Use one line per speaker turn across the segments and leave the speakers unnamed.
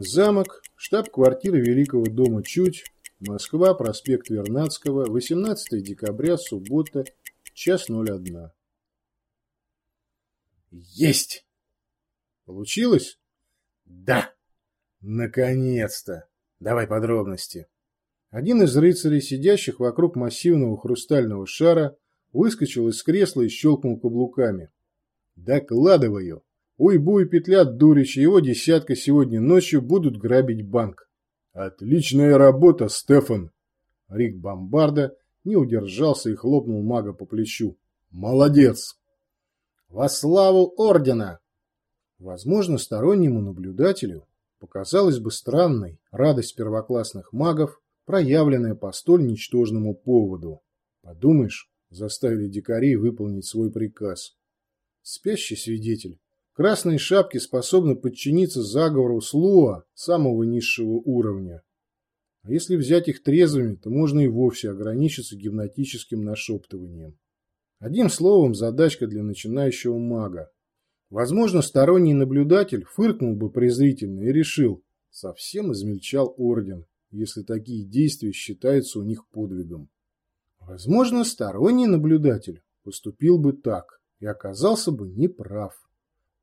Замок, штаб-квартира Великого дома Чуть, Москва, проспект Вернадского, 18 декабря, суббота, час 01. Есть! Получилось? Да! Наконец-то! Давай подробности. Один из рыцарей, сидящих вокруг массивного хрустального шара, выскочил из кресла и щелкнул каблуками. Докладываю. Уй-буй петлят Дурич и его десятка сегодня ночью будут грабить банк. Отличная работа, Стефан. Рик Бомбарда не удержался и хлопнул мага по плечу. Молодец. Во славу ордена! Возможно, стороннему наблюдателю показалась бы странной радость первоклассных магов, проявленная по столь ничтожному поводу. Подумаешь, заставили дикарей выполнить свой приказ. Спящий свидетель Красные шапки способны подчиниться заговору Слуа самого низшего уровня. А если взять их трезвыми, то можно и вовсе ограничиться гипнотическим нашептыванием. Одним словом, задачка для начинающего мага. Возможно, сторонний наблюдатель фыркнул бы презрительно и решил, совсем измельчал орден, если такие действия считаются у них подвигом. Возможно, сторонний наблюдатель поступил бы так и оказался бы неправ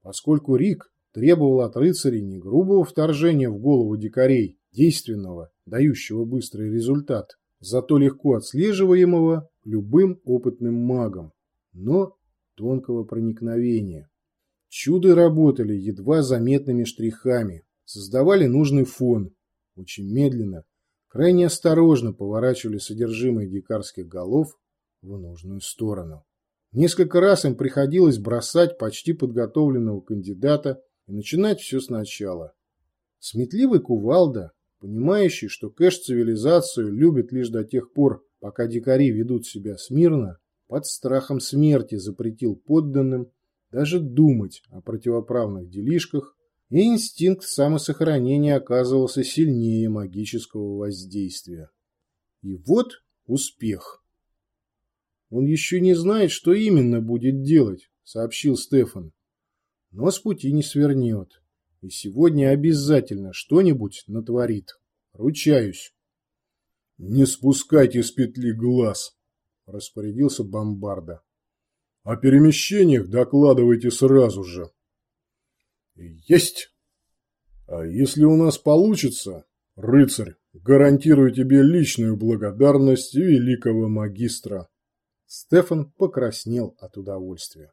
поскольку Рик требовал от рыцарей не грубого вторжения в голову дикарей, действенного, дающего быстрый результат, зато легко отслеживаемого любым опытным магом, но тонкого проникновения. Чуды работали едва заметными штрихами, создавали нужный фон, очень медленно, крайне осторожно поворачивали содержимое дикарских голов в нужную сторону. Несколько раз им приходилось бросать почти подготовленного кандидата и начинать все сначала. Сметливый кувалда, понимающий, что кэш-цивилизацию любит лишь до тех пор, пока дикари ведут себя смирно, под страхом смерти запретил подданным даже думать о противоправных делишках, и инстинкт самосохранения оказывался сильнее магического воздействия. И вот успех. Он еще не знает, что именно будет делать, сообщил Стефан. Но с пути не свернет. И сегодня обязательно что-нибудь натворит. Ручаюсь. Не спускайте с петли глаз, распорядился Бомбарда. О перемещениях докладывайте сразу же. Есть. А если у нас получится, рыцарь, гарантирую тебе личную благодарность великого магистра. Стефан покраснел от удовольствия.